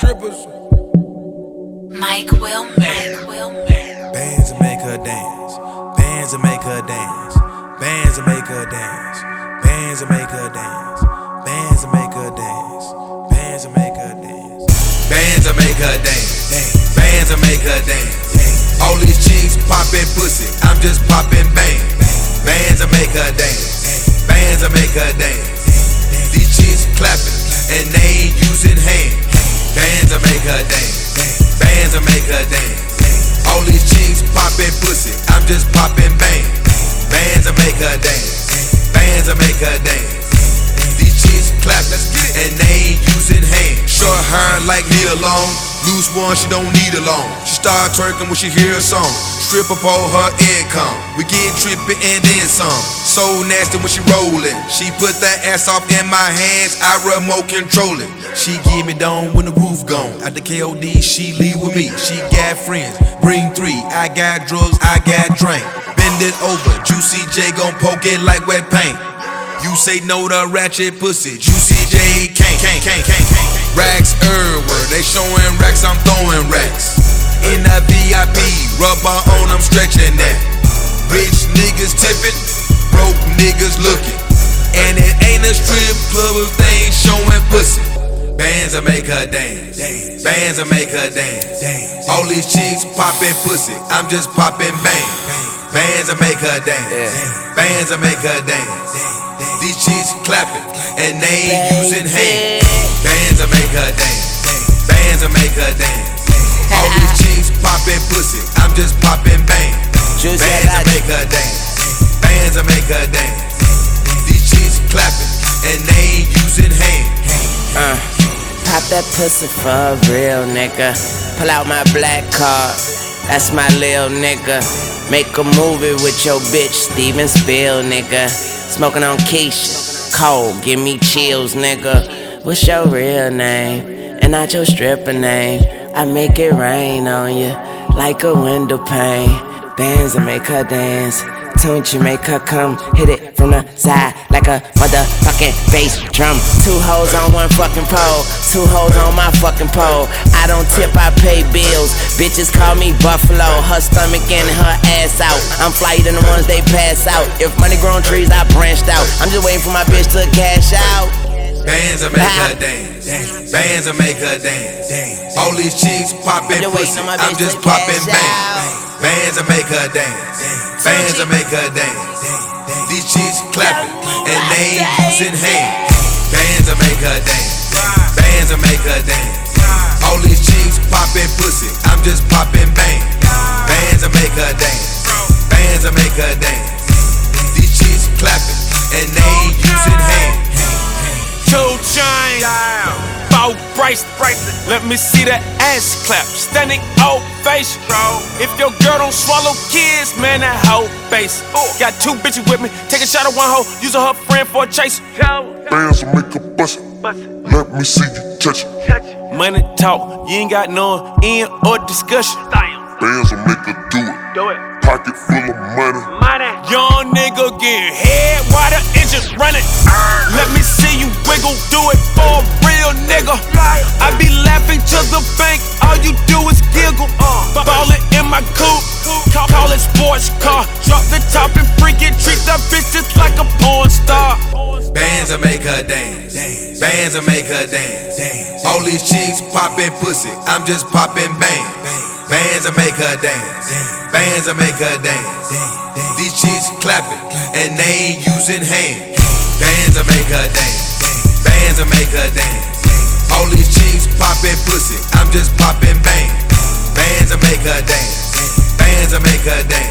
strippers. Mike Wilmer. Bands that make her dance. Bands that make her dance. Bands that make her dance. Bands that make her dance. Bands that make her dance. Bands that make her dance. Bands that make her dance. Bands that make her dance. All these chicks poppin' pussy, I'm just poppin' bang. Bands that make her dance. Bands that make her dance. These chicks clapping and they ain't using hands. Bands that make her dance. Bands that make her dance. All these chicks poppin' pussy, I'm just poppin' bang. Bands that make her dance. Bands that make her dance. These chicks clapping and they ain't using hands. Short hair like Nia Long. Loose one, she don't need a loan. She start twerking when she hear a song. Strip up all her income. We get trippin' and then some. So nasty when she rollin'. She put that ass off in my hands. I remote control it. She give me down when the roof gone. At the KOD, she leave with me. She got friends, bring three. I got drugs, I got drink. Bend it over, Juicy J gon' poke it like wet paint. You say no to ratchet pussy, Juicy J can't, can't, can't, can't, can't. Racks everywhere, they showing racks, I'm throwing racks. In the VIP, rubber on, I'm stretching that. Rich niggas tipping, broke niggas looking. And it ain't a strip club if they ain't showing pussy. Bands that make her dance. Bands that make her dance. All these chicks poppin' pussy. I'm just poppin' bang. Bands that make her dance. Bands that make her dance. These chicks clapping and they ain't using hands. Bands that make her dance. Bands that make her dance. All these chicks poppin' pussy. I'm just poppin' bang. Bands that make her dance. Bands that make her dance. These chicks clapping and they ain't using hands. Uh, pop that pussy for a real nigga. Pull out my black card, that's my lil nigga. Make a movie with your bitch, Steven Spiel, nigga. Smoking on Keisha, cold, give me chills, nigga. What's your real name? And not your stripper name. I make it rain on you like a window pane. Bands that make her dance. Tune you make her come, hit it from the side like a motherfucking bass drum. Two hoes on one fucking pole, two hoes on my fucking pole. I don't tip, I pay bills. Bitches call me Buffalo, her stomach and her ass out. I'm flyer than the ones they pass out. If money grown trees, I branched out. I'm just waiting for my bitch to cash out. Bands that make her dance. Bands that make her dance. All these chicks poppin' I'm just waiting pussy. I'm just to poppin' Bands that make her dance. Bands that make her dance. These chicks clapping and they ain't using hands. Bands that make her dance. Bands that make her dance. All these chicks poppin' pussy. I'm just poppin' four bracelets. Let me see that ass clap, standing ovation. If your girl don't swallow kids, man, that hoe face. Got two bitches with me, take a shot at one hoe, using her friend for a chase. Bands will make a bust. Let me see you touch it. Money talk, you ain't got no end or discussion. Bands will make her do it. Do it Pocket full of money. money. Young nigga getting head while the engine running. Ah. Let me see you wiggle, do it for a real nigga. I be laughing to the bank, all you do is giggle. Ballin' in my coupe, call, it sports car. Drop the top and freak it, treat that bitch just like a porn star. Bands that make her dance. Bands that make her dance. All these chicks poppin' pussy. I'm just poppin' bang. Bands that make her dance. Bands that make her dance. These chicks clapping and they ain't using hands. Bands that make her dance. Bands that make her dance. Pussy. I'm just poppin' bang. Bands that make her dance. Bands that make her dance.